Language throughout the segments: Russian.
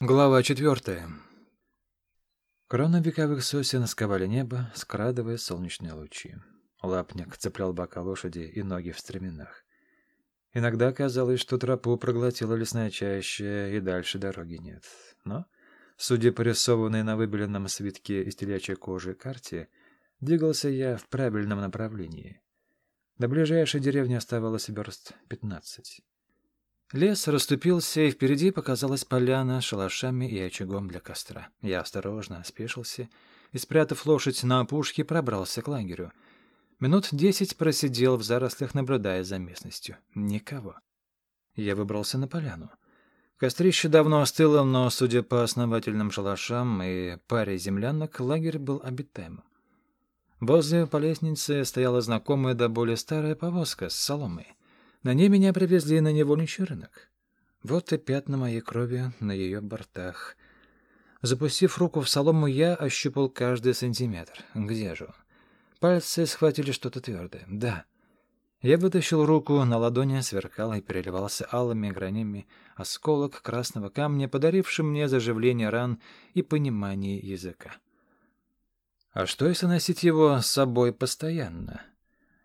Глава четвертая. Кроны вековых сосен сковали небо, скрадывая солнечные лучи. Лапник цеплял бока лошади и ноги в стременах. Иногда казалось, что тропу проглотила лесная чаща, и дальше дороги нет. Но, судя по рисованной на выбеленном свитке из телячьей кожи карте, двигался я в правильном направлении. До ближайшей деревни оставалось верст пятнадцать. Лес расступился, и впереди показалась поляна с шалашами и очагом для костра. Я осторожно спешился и, спрятав лошадь на опушке, пробрался к лагерю. Минут десять просидел в зарослях, наблюдая за местностью. Никого. Я выбрался на поляну. Кострище давно остыло, но, судя по основательным шалашам и паре землянок, лагерь был обитаемым. Возле по лестнице стояла знакомая да более старая повозка с соломой. На ней меня привезли на невольничий рынок. Вот и пятна моей крови на ее бортах. Запустив руку в солому, я ощупал каждый сантиметр. Где же он? Пальцы схватили что-то твердое. Да. Я вытащил руку, на ладони сверкал и переливался алыми гранями осколок красного камня, подаривший мне заживление ран и понимание языка. А что, если носить его с собой постоянно?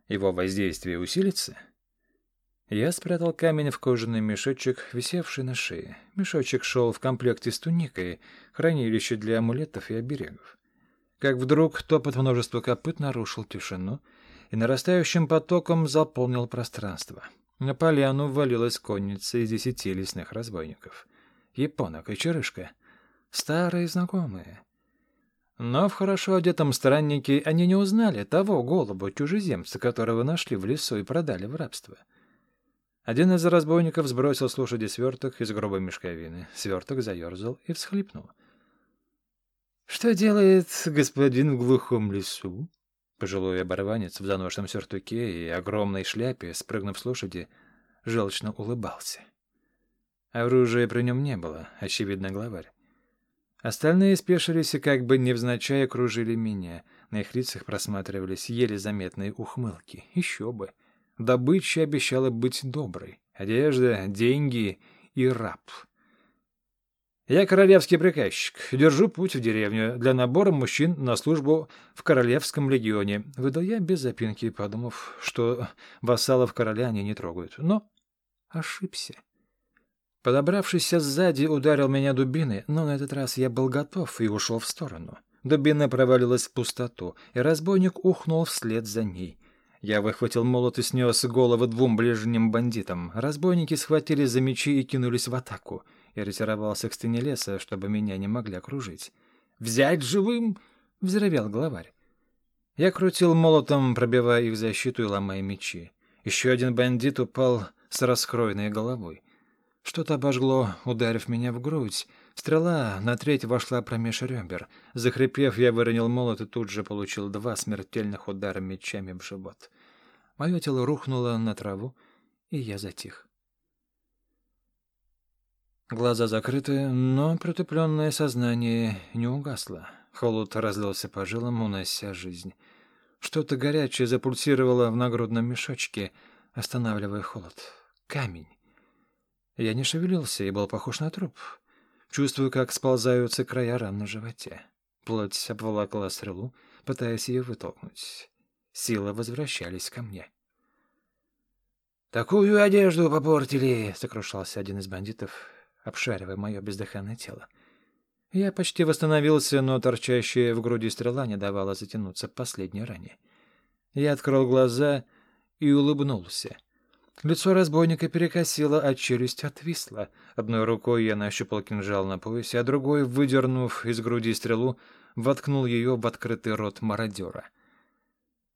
Его воздействие усилится? — я спрятал камень в кожаный мешочек, висевший на шее. Мешочек шел в комплекте с туникой, хранилище для амулетов и оберегов. Как вдруг топот множества копыт нарушил тишину и нарастающим потоком заполнил пространство. На поляну ввалилась конница из десяти лесных разбойников. Японок и черышка. Старые знакомые. Но в хорошо одетом страннике они не узнали того голубя чужеземца, которого нашли в лесу и продали в рабство. — один из разбойников сбросил с лошади сверток из грубой мешковины. Сверток заерзал и всхлипнул. «Что делает господин в глухом лесу?» Пожилой оборванец в заношенном сюртуке и огромной шляпе, спрыгнув с лошади, желчно улыбался. Оружия при нем не было, очевидно, главарь. Остальные спешились и как бы невзначай окружили меня. На их лицах просматривались еле заметные ухмылки. Еще бы. Добыча обещала быть доброй. Одежда, деньги и раб. Я королевский приказчик. Держу путь в деревню для набора мужчин на службу в королевском легионе. Выдал я без запинки, подумав, что вассалов короля они не трогают. Но ошибся. Подобравшийся сзади ударил меня дубиной, но на этот раз я был готов и ушел в сторону. Дубина провалилась в пустоту, и разбойник ухнул вслед за ней. Я выхватил молот и снес головы двум ближним бандитам. Разбойники схватили за мечи и кинулись в атаку. Я ретировался к стене леса, чтобы меня не могли окружить. «Взять живым!» — взревел главарь. Я крутил молотом, пробивая их защиту и ломая мечи. Еще один бандит упал с раскроенной головой. Что-то обожгло, ударив меня в грудь. Стрела на треть вошла промеж ребер. Захрипев, я выронил молот и тут же получил два смертельных удара мечами в живот. Мое тело рухнуло на траву, и я затих. Глаза закрыты, но притупленное сознание не угасло. Холод разлился по жилам, унося жизнь. Что-то горячее запульсировало в нагрудном мешочке, останавливая холод. Камень. Я не шевелился и был похож на труп. Чувствую, как сползаются края ран на животе. Плоть обволокла стрелу, пытаясь ее вытолкнуть. Силы возвращались ко мне. «Такую одежду попортили!» — сокрушался один из бандитов, обшаривая мое бездыханное тело. Я почти восстановился, но торчащая в груди стрела не давала затянуться последней ране. Я открыл глаза и улыбнулся. Лицо разбойника перекосило, а челюсть отвисла. Одной рукой я нащупал кинжал на поясе, а другой, выдернув из груди стрелу, воткнул ее в открытый рот мародера.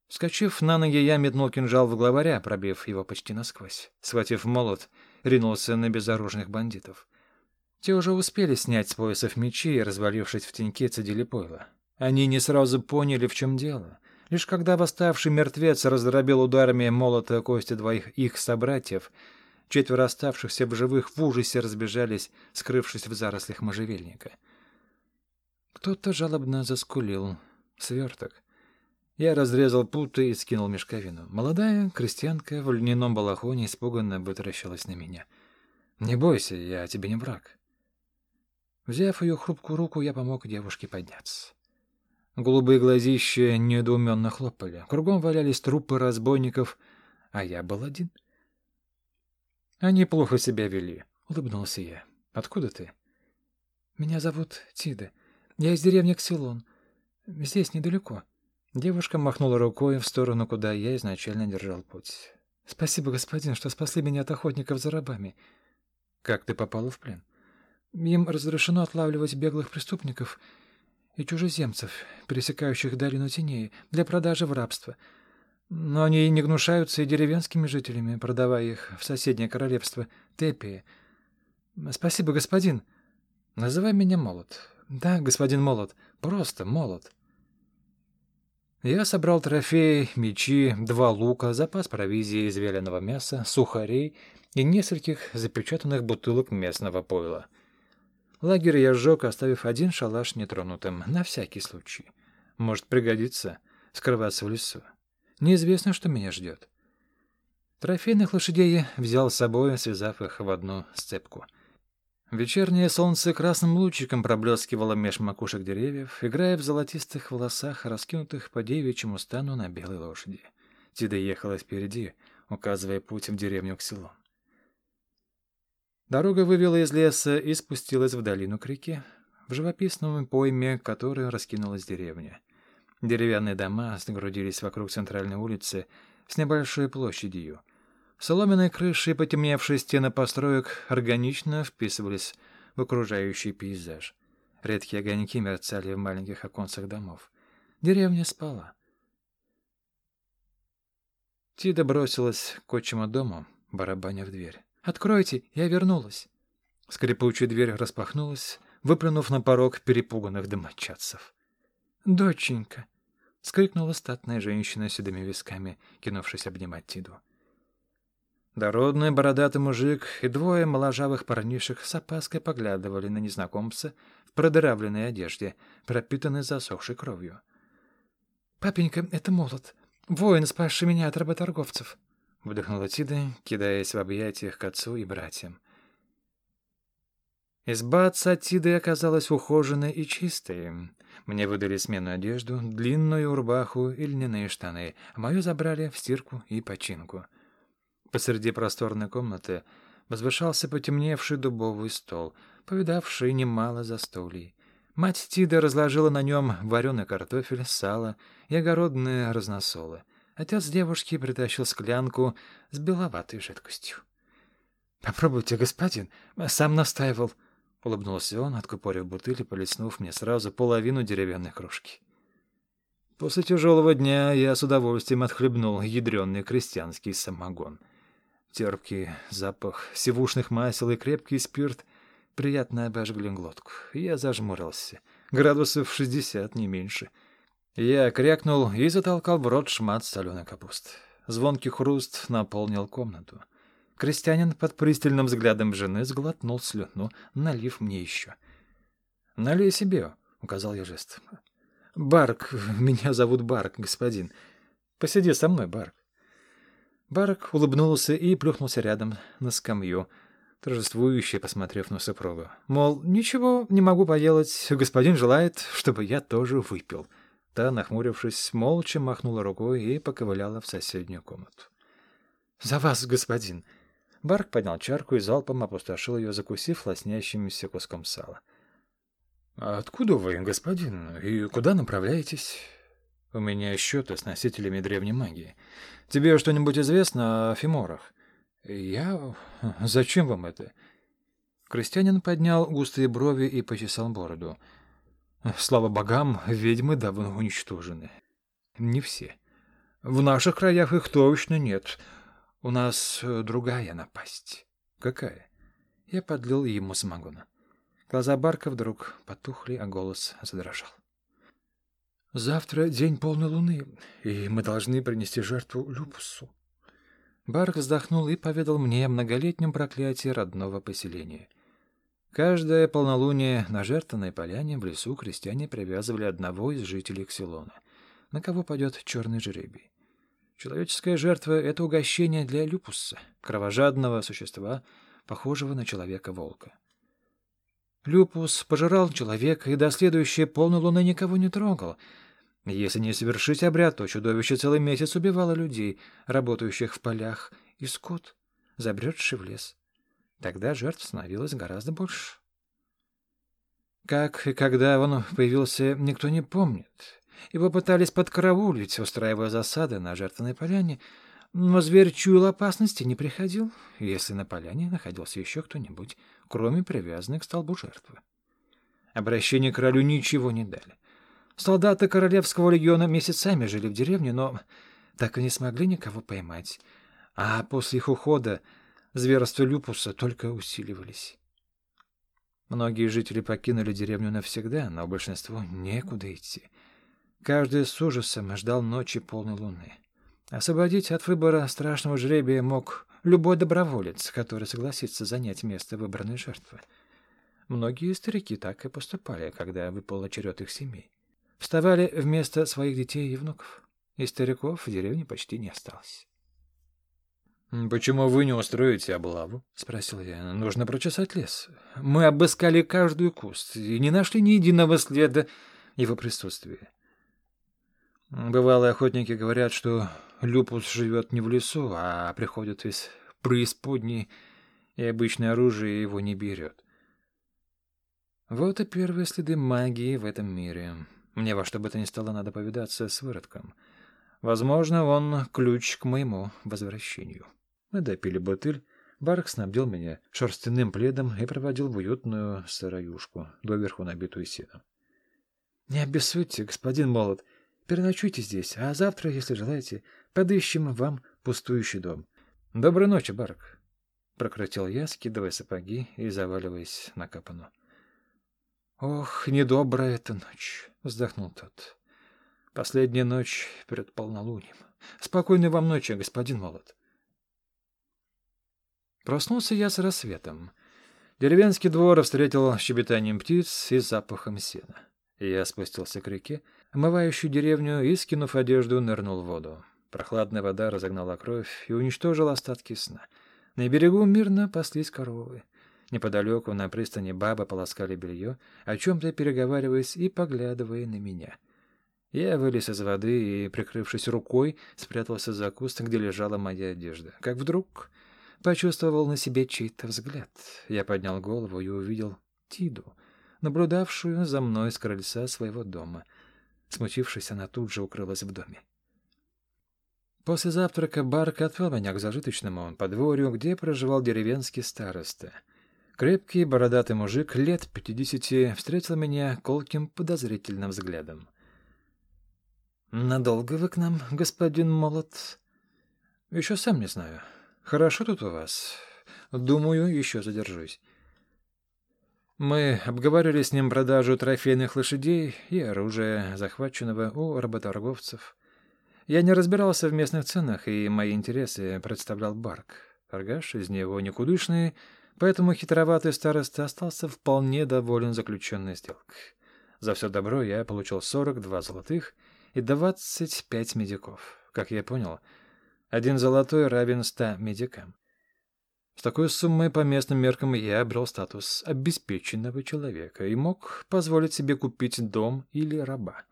Вскочив на ноги, я метнул кинжал в главаря, пробив его почти насквозь. Схватив молот, ринулся на безоружных бандитов. Те уже успели снять с поясов мечи и, развалившись в теньке, цедили пойло. Они не сразу поняли, в чем дело. Лишь когда восставший мертвец раздробил ударами молота кости двоих их собратьев, четверо оставшихся в живых в ужасе разбежались, скрывшись в зарослях можжевельника. Кто-то жалобно заскулил. Сверток. Я разрезал путы и скинул мешковину. Молодая крестьянка в льняном балахоне испуганно вытаращилась на меня. «Не бойся, я тебе не враг». Взяв ее хрупкую руку, я помог девушке подняться. Голубые глазища недоуменно хлопали. Кругом валялись трупы разбойников, а я был один. Они плохо себя вели, — улыбнулся я. Откуда ты? Меня зовут Тида. Я из деревни Ксилон. Здесь недалеко. Девушка махнула рукой в сторону, куда я изначально держал путь. Спасибо, господин, что спасли меня от охотников за рабами. Как ты попала в плен? Им разрешено отлавливать беглых преступников и чужеземцев, пересекающих долину теней, для продажи в рабство. Но они не гнушаются и деревенскими жителями, продавая их в соседнее королевство Тепии. Спасибо, господин. Называй меня Молот. Да, господин Молот, просто Молот. Я собрал трофеи, мечи, два лука, запас провизии из вяленого мяса, сухарей и нескольких запечатанных бутылок местного пойла — Лагерь я сжег, оставив один шалаш нетронутым, на всякий случай. Может пригодится скрываться в лесу. Неизвестно, что меня ждет. Трофейных лошадей взял с собой, связав их в одну сцепку. Вечернее солнце красным лучиком проблескивало меж макушек деревьев, играя в золотистых волосах, раскинутых по девичьему стану на белой лошади. Тида ехала впереди, указывая путь в деревню к селу. Дорога вывела из леса и спустилась в долину к реке, в живописном пойме которой раскинулась деревня. Деревянные дома сгрудились вокруг центральной улицы с небольшой площадью. Соломенные крыши и потемневшие стены построек органично вписывались в окружающий пейзаж. Редкие огоньки мерцали в маленьких оконцах домов. Деревня спала. Тида бросилась к отчему дому, барабаня в дверь. «Откройте, я вернулась». Скрипучая дверь распахнулась, выплюнув на порог перепуганных домочадцев. «Доченька!» — скрикнула статная женщина с седыми висками, кинувшись обнимать Тиду. Дородный бородатый мужик и двое моложавых парнишек с опаской поглядывали на незнакомца в продыравленной одежде, пропитанной засохшей кровью. «Папенька, это молот. Воин, спасший меня от работорговцев». — выдохнула Тида, кидаясь в объятиях к отцу и братьям. Изба отца Тиды оказалась ухоженной и чистой. Мне выдали сменную одежду, длинную рубаху и льняные штаны, а мою забрали в стирку и починку. Посреди просторной комнаты возвышался потемневший дубовый стол, повидавший немало застолий. Мать Тида разложила на нем вареный картофель, сало и огородные разносолы. Отец девушки притащил склянку с беловатой жидкостью. «Попробуйте, господин, сам настаивал», — улыбнулся он, откупорив бутыль и полеснув мне сразу половину деревянной кружки. После тяжелого дня я с удовольствием отхлебнул ядреный крестьянский самогон. Терпкий запах сивушных масел и крепкий спирт приятно обожгли глотку. Я зажмурился. Градусов шестьдесят, не меньше — я крякнул и затолкал в рот шмат соленой капусты. Звонкий хруст наполнил комнату. Крестьянин под пристальным взглядом жены сглотнул слюну, налив мне еще. «Налей себе», — указал я жест. «Барк, меня зовут Барк, господин. Посиди со мной, Барк». Барк улыбнулся и плюхнулся рядом на скамью, торжествующе посмотрев на супругу. Мол, ничего не могу поделать, господин желает, чтобы я тоже выпил. Та, нахмурившись, молча махнула рукой и поковыляла в соседнюю комнату. «За вас, господин!» Барк поднял чарку и залпом опустошил ее, закусив лоснящимся куском сала. «А откуда вы, господин, и куда направляетесь?» «У меня счеты с носителями древней магии. Тебе что-нибудь известно о фиморах?» «Я... Зачем вам это?» Крестьянин поднял густые брови и почесал бороду. Слава богам, ведьмы давно уничтожены. Не все. В наших краях их точно нет. У нас э, другая напасть. Какая? Я подлил ему самогона. Глаза Барка вдруг потухли, а голос задрожал. «Завтра день полной луны, и мы должны принести жертву Люпусу». Барк вздохнул и поведал мне о многолетнем проклятии родного поселения — Каждое полнолуние на жертвенной поляне в лесу крестьяне привязывали одного из жителей Ксилона, на кого пойдет черный жребий. Человеческая жертва — это угощение для люпуса, кровожадного существа, похожего на человека-волка. Люпус пожирал человека и до следующей полной луны никого не трогал. Если не совершить обряд, то чудовище целый месяц убивало людей, работающих в полях, и скот, забредший в лес. Тогда жертв становилось гораздо больше. Как и когда он появился, никто не помнит. Его пытались подкараулить, устраивая засады на жертвенной поляне, но зверь чуял опасности не приходил, если на поляне находился еще кто-нибудь, кроме привязанной к столбу жертвы. Обращение к королю ничего не дали. Солдаты Королевского легиона месяцами жили в деревне, но так и не смогли никого поймать. А после их ухода зверства Люпуса только усиливались. Многие жители покинули деревню навсегда, но большинству некуда идти. Каждый с ужасом ждал ночи полной луны. Освободить от выбора страшного жребия мог любой доброволец, который согласится занять место выбранной жертвы. Многие старики так и поступали, когда выпал черед их семей. Вставали вместо своих детей и внуков. И стариков в деревне почти не осталось. «Почему вы не устроите облаву?» — спросил я. «Нужно прочесать лес. Мы обыскали каждую куст и не нашли ни единого следа его присутствия. Бывалые охотники говорят, что Люпус живет не в лесу, а приходит из преисподней, и обычное оружие его не берет. Вот и первые следы магии в этом мире. Мне во что бы то ни стало надо повидаться с выродком. Возможно, он ключ к моему возвращению. Мы допили бутыль. Барк снабдил меня шерстяным пледом и проводил в уютную сыроюшку, доверху набитую сеном. — Не обессудьте, господин Молот, переночуйте здесь, а завтра, если желаете, подыщем вам пустующий дом. — Доброй ночи, Барк, — прокрутил я, скидывая сапоги и заваливаясь на капану. — Ох, недобрая эта ночь, — вздохнул тот. — Последняя ночь перед полнолунием. Спокойной вам ночи, господин Молот. Проснулся я с рассветом. Деревенский двор встретил щебетанием птиц и запахом сена. Я спустился к реке, омывающей деревню, и, скинув одежду, нырнул в воду. Прохладная вода разогнала кровь и уничтожила остатки сна. На берегу мирно паслись коровы. Неподалеку на пристани бабы полоскали белье, о чем-то переговариваясь и поглядывая на меня. Я вылез из воды и, прикрывшись рукой, спрятался за куст, где лежала моя одежда. Как вдруг почувствовал на себе чей-то взгляд. Я поднял голову и увидел Тиду, наблюдавшую за мной с крыльца своего дома. Смутившись, она тут же укрылась в доме. После завтрака Барк отвел меня к зажиточному подворью, где проживал деревенский староста. Крепкий бородатый мужик лет пятидесяти встретил меня колким подозрительным взглядом. «Надолго вы к нам, господин Молот?» «Еще сам не знаю. Хорошо тут у вас. Думаю, еще задержусь. Мы обговаривали с ним продажу трофейных лошадей и оружия, захваченного у работорговцев. Я не разбирался в местных ценах, и мои интересы представлял Барк. Торгаш из него никудышный, поэтому хитроватый староста остался вполне доволен заключенной сделкой. За все добро я получил 42 золотых и 25 медиков. Как я понял, — один золотой равен ста медикам. С такой суммой по местным меркам я обрел статус обеспеченного человека и мог позволить себе купить дом или раба.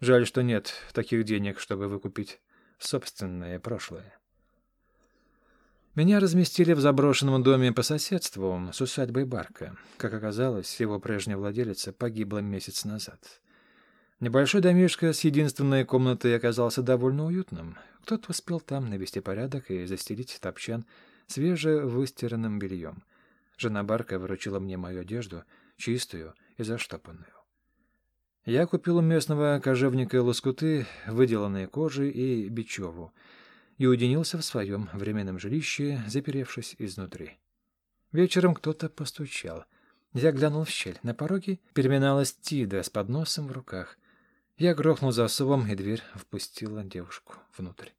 Жаль, что нет таких денег, чтобы выкупить собственное прошлое. Меня разместили в заброшенном доме по соседству с усадьбой Барка. Как оказалось, его прежняя владелица погибла месяц назад. Небольшой домишко с единственной комнатой оказался довольно уютным. Кто-то успел там навести порядок и застелить топчан свежевыстиранным бельем. Жена Барка выручила мне мою одежду, чистую и заштопанную. Я купил у местного кожевника лоскуты, выделанные кожей и бечеву, и уединился в своем временном жилище, заперевшись изнутри. Вечером кто-то постучал. Я глянул в щель. На пороге переминалась Тида с подносом в руках — я грохнул засовом, и дверь впустила девушку внутрь.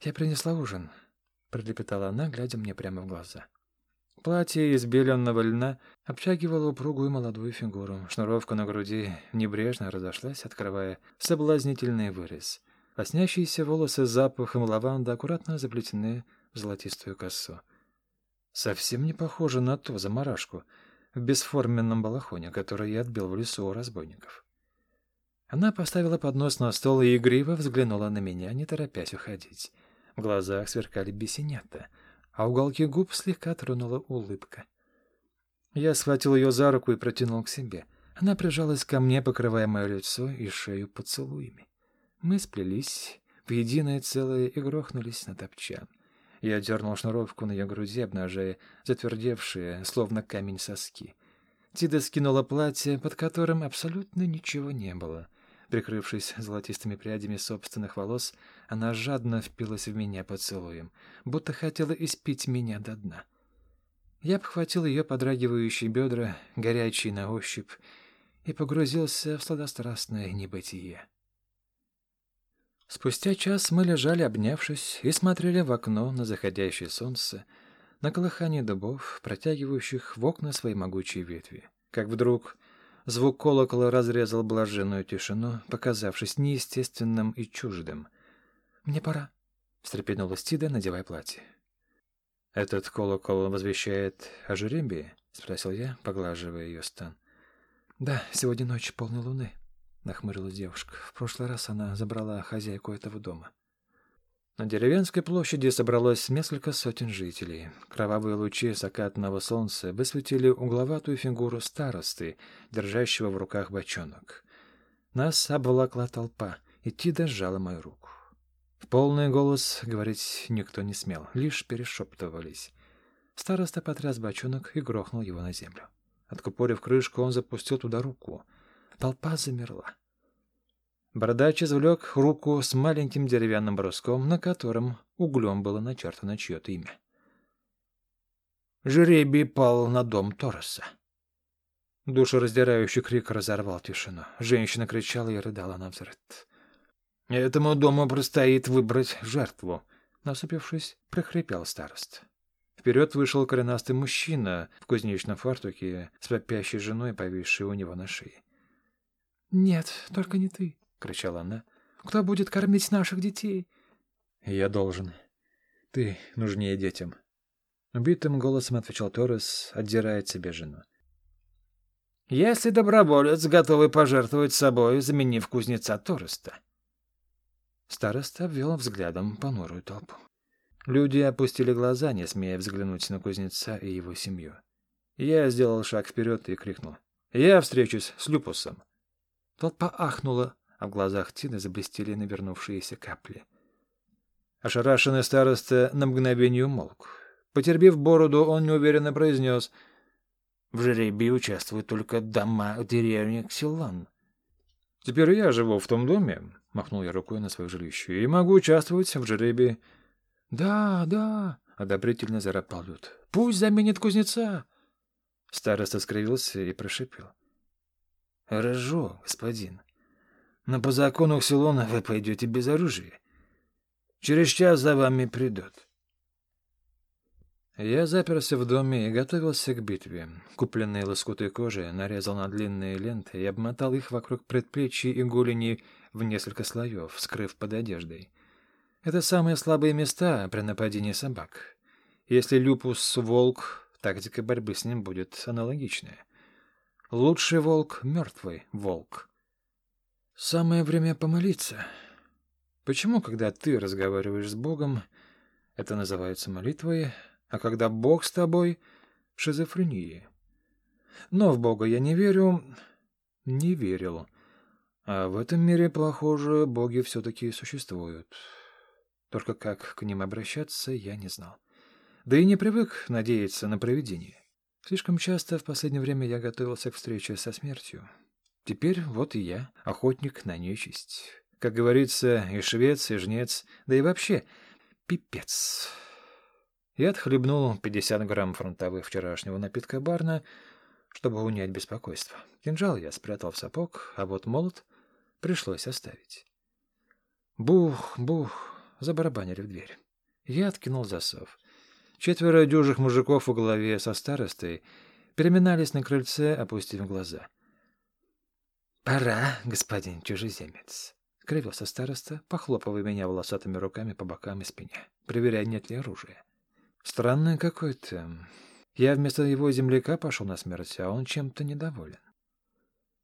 «Я принесла ужин», — пролепетала она, глядя мне прямо в глаза. Платье из беленного льна обтягивало упругую молодую фигуру. Шнуровка на груди небрежно разошлась, открывая соблазнительный вырез. Лоснящиеся волосы с запахом лаванды аккуратно заплетены в золотистую косу. Совсем не похоже на ту заморашку, в бесформенном балахоне, который я отбил в лесу у разбойников. Она поставила поднос на стол и игриво взглянула на меня, не торопясь уходить. В глазах сверкали бесенята, а уголки губ слегка тронула улыбка. Я схватил ее за руку и протянул к себе. Она прижалась ко мне, покрывая мое лицо и шею поцелуями. Мы сплелись в единое целое и грохнулись на топчан. Я дернул шнуровку на ее груди, обнажая затвердевшие, словно камень соски. Тида скинула платье, под которым абсолютно ничего не было. Прикрывшись золотистыми прядями собственных волос, она жадно впилась в меня поцелуем, будто хотела испить меня до дна. Я обхватил ее подрагивающие бедра, горячие на ощупь, и погрузился в сладострастное небытие. Спустя час мы лежали, обнявшись, и смотрели в окно на заходящее солнце, на колыхание дубов, протягивающих в окна свои могучие ветви. Как вдруг звук колокола разрезал блаженную тишину, показавшись неестественным и чуждым. «Мне пора», — встрепенулась Тида, надевая платье. «Этот колокол возвещает о жеребии?» — спросил я, поглаживая ее стан. «Да, сегодня ночь полной луны», — нахмурилась девушка. В прошлый раз она забрала хозяйку этого дома. На деревенской площади собралось несколько сотен жителей. Кровавые лучи закатного солнца высветили угловатую фигуру старосты, держащего в руках бочонок. Нас обволокла толпа, и Тида сжала мою руку. В полный голос говорить никто не смел, лишь перешептывались. Староста потряс бочонок и грохнул его на землю. Откупорив крышку, он запустил туда руку. Толпа замерла. Бородач извлек руку с маленьким деревянным бруском, на котором углем было начертано чье-то имя. Жребий пал на дом Тороса. Душераздирающий крик разорвал тишину. Женщина кричала и рыдала на взрыв. «Этому дому предстоит выбрать жертву», — насупившись, прохрипел старост. Вперед вышел коренастый мужчина в кузнечном фартуке с вопящей женой, повисшей у него на шее. «Нет, только не ты», — кричала она. «Кто будет кормить наших детей?» «Я должен. Ты нужнее детям». Убитым голосом отвечал Торрес, отдирая от себя жену. «Если доброволец, готовый пожертвовать собой, заменив кузнеца Торреста». Староста обвел взглядом понурую толпу. Люди опустили глаза, не смея взглянуть на кузнеца и его семью. Я сделал шаг вперед и крикнул. «Я встречусь с Люпусом!» Толпа ахнула, а в глазах Тины заблестели навернувшиеся капли. Ошарашенный староста на мгновение умолк. Потербив бороду, он неуверенно произнес «В жеребии участвуют только дома деревни Ксилан». «Теперь я живу в том доме», — махнул я рукой на свое жилище, «и могу участвовать в жеребии «Да, да», — одобрительно заропал Люд. «Пусть заменит кузнеца!» Староста скривился и прошипел. «Хорошо, господин. Но по закону Ксилона вы пойдете без оружия. Через час за вами придут». Я заперся в доме и готовился к битве. Купленные лоскуты кожи нарезал на длинные ленты и обмотал их вокруг предплечий и голени в несколько слоев, скрыв под одеждой. Это самые слабые места при нападении собак. Если люпус — волк, тактика борьбы с ним будет аналогичная. Лучший волк — мертвый волк. Самое время помолиться. Почему, когда ты разговариваешь с Богом, это называется молитвой, а когда Бог с тобой — шизофренией? Но в Бога я не верю, не верил. А в этом мире, похоже, боги все-таки существуют. Только как к ним обращаться, я не знал. Да и не привык надеяться на провидение. Слишком часто в последнее время я готовился к встрече со смертью. Теперь вот и я, охотник на нечисть. Как говорится, и швец, и жнец, да и вообще пипец. Я отхлебнул 50 грамм фронтовых вчерашнего напитка барна, чтобы унять беспокойство. Кинжал я спрятал в сапог, а вот молот пришлось оставить. Бух, бух, забарабанили в дверь. Я откинул засов. Четверо дюжих мужиков во главе со старостой переминались на крыльце, опустив глаза. «Пора, господин чужеземец», — кривился староста, похлопывая меня волосатыми руками по бокам и спине, проверяя, нет ли оружия. «Странное какое-то. Я вместо его земляка пошел на смерть, а он чем-то недоволен.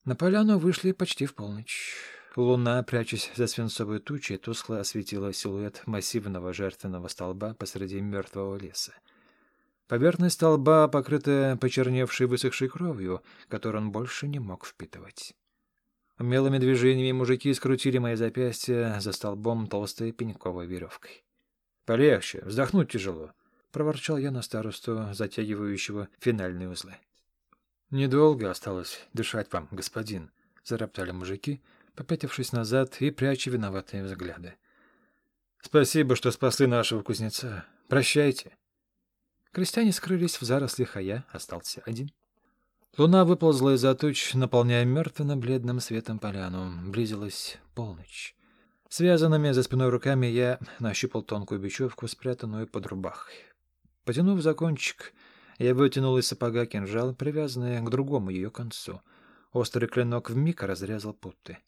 На поляну вышли почти в полночь. Луна, прячась за свинцовой тучей, тускло осветила силуэт массивного жертвенного столба посреди мертвого леса. Поверхность столба, покрытая почерневшей высохшей кровью, которую он больше не мог впитывать. Умелыми движениями мужики скрутили мои запястья за столбом толстой пеньковой веревкой. «Полегче, вздохнуть тяжело», — проворчал я на старосту, затягивающего финальные узлы. «Недолго осталось дышать вам, господин», — зароптали мужики, попятившись назад и пряча виноватые взгляды. «Спасибо, что спасли нашего кузнеца. Прощайте». Крестьяне скрылись в зарослях, а я остался один. Луна выползла из-за туч, наполняя мертвенно-бледным светом поляну. Близилась полночь. Связанными за спиной руками я нащупал тонкую бечевку, спрятанную под рубахой. Потянув за кончик, я вытянул из сапога кинжал, привязанный к другому ее концу. Острый клинок вмиг разрезал путы.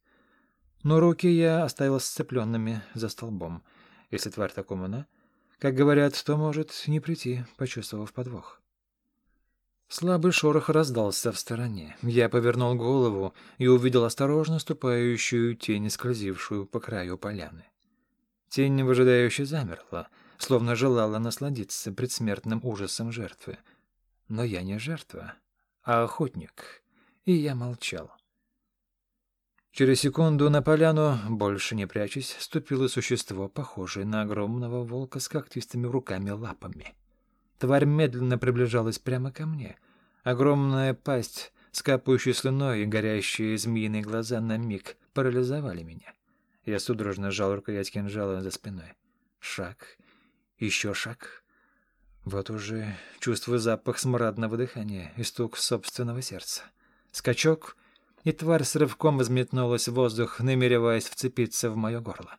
Но руки я оставил сцепленными за столбом. Если тварь так умна, как говорят, то может не прийти, почувствовав подвох. Слабый шорох раздался в стороне. Я повернул голову и увидел осторожно ступающую тень, скользившую по краю поляны. Тень выжидающе замерла, словно желала насладиться предсмертным ужасом жертвы. Но я не жертва, а охотник, и я молчал. Через секунду на поляну, больше не прячась, ступило существо, похожее на огромного волка с когтистыми руками-лапами. Тварь медленно приближалась прямо ко мне. Огромная пасть, скапающая слюной и горящие змеиные глаза на миг парализовали меня. Я судорожно сжал рукоять кинжала за спиной. Шаг. Еще шаг. Вот уже чувствую запах смрадного дыхания и стук собственного сердца. Скачок — и тварь с рывком взметнулась в воздух, намереваясь вцепиться в мое горло.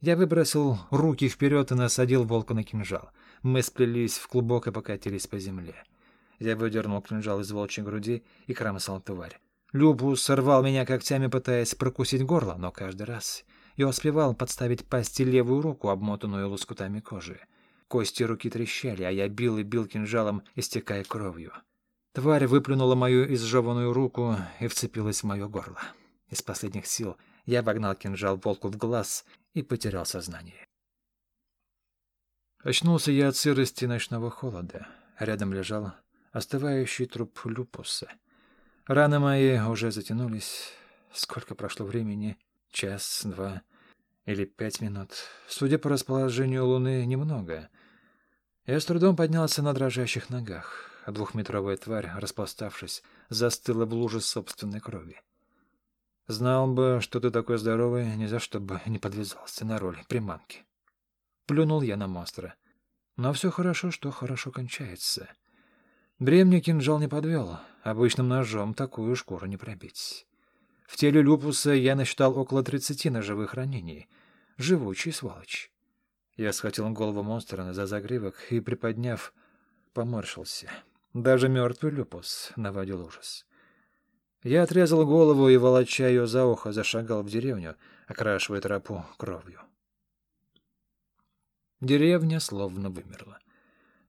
Я выбросил руки вперед и насадил волка на кинжал. Мы сплелись в клубок и покатились по земле. Я выдернул кинжал из волчьей груди и кромсал тварь. Любус сорвал меня когтями, пытаясь прокусить горло, но каждый раз я успевал подставить пасти левую руку, обмотанную лоскутами кожи. Кости руки трещали, а я бил и бил кинжалом, истекая кровью. Тварь выплюнула мою изжеванную руку и вцепилась в мое горло. Из последних сил я вогнал кинжал волку в глаз и потерял сознание. Очнулся я от сырости ночного холода. Рядом лежал остывающий труп люпуса. Раны мои уже затянулись. Сколько прошло времени? Час, два или пять минут. Судя по расположению луны, немного. Я с трудом поднялся на дрожащих ногах двухметровая тварь, распластавшись, застыла в луже собственной крови. Знал бы, что ты такой здоровый, ни за что бы не подвязался на роль приманки. Плюнул я на монстра. Но все хорошо, что хорошо кончается. Бремни кинжал не подвел. Обычным ножом такую шкуру не пробить. В теле люпуса я насчитал около тридцати ножевых ранений. Живучий сволочь. Я схватил голову монстра за загривок и, приподняв, поморщился. Даже мертвый люпус наводил ужас. Я отрезал голову и, волоча ее за ухо, зашагал в деревню, окрашивая тропу кровью. Деревня словно вымерла.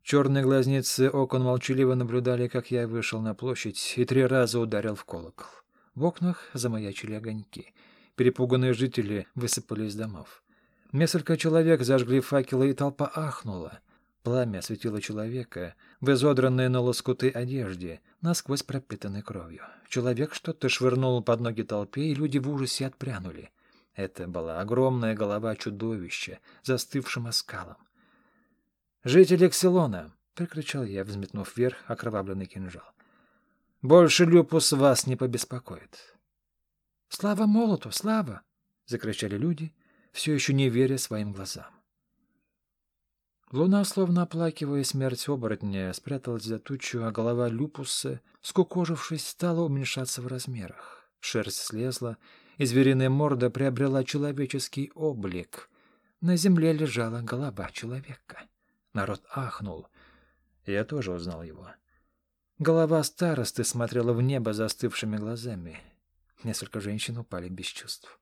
Черные глазницы окон молчаливо наблюдали, как я вышел на площадь и три раза ударил в колокол. В окнах замаячили огоньки. Перепуганные жители высыпали из домов. Несколько человек зажгли факелы, и толпа ахнула — Пламя осветило человека в изодранной на лоскуты одежде, насквозь пропитанной кровью. Человек что-то швырнул под ноги толпе, и люди в ужасе отпрянули. Это была огромная голова чудовища, застывшим оскалом. «Жители Ксилона!» — прикричал я, взметнув вверх окровавленный кинжал. «Больше Люпус вас не побеспокоит!» «Слава молоту! Слава!» — закричали люди, все еще не веря своим глазам. Луна, словно оплакивая смерть оборотня, спряталась за тучу, а голова люпуса, скукожившись, стала уменьшаться в размерах. Шерсть слезла, и звериная морда приобрела человеческий облик. На земле лежала голова человека. Народ ахнул. Я тоже узнал его. Голова старосты смотрела в небо застывшими глазами. Несколько женщин упали без чувств.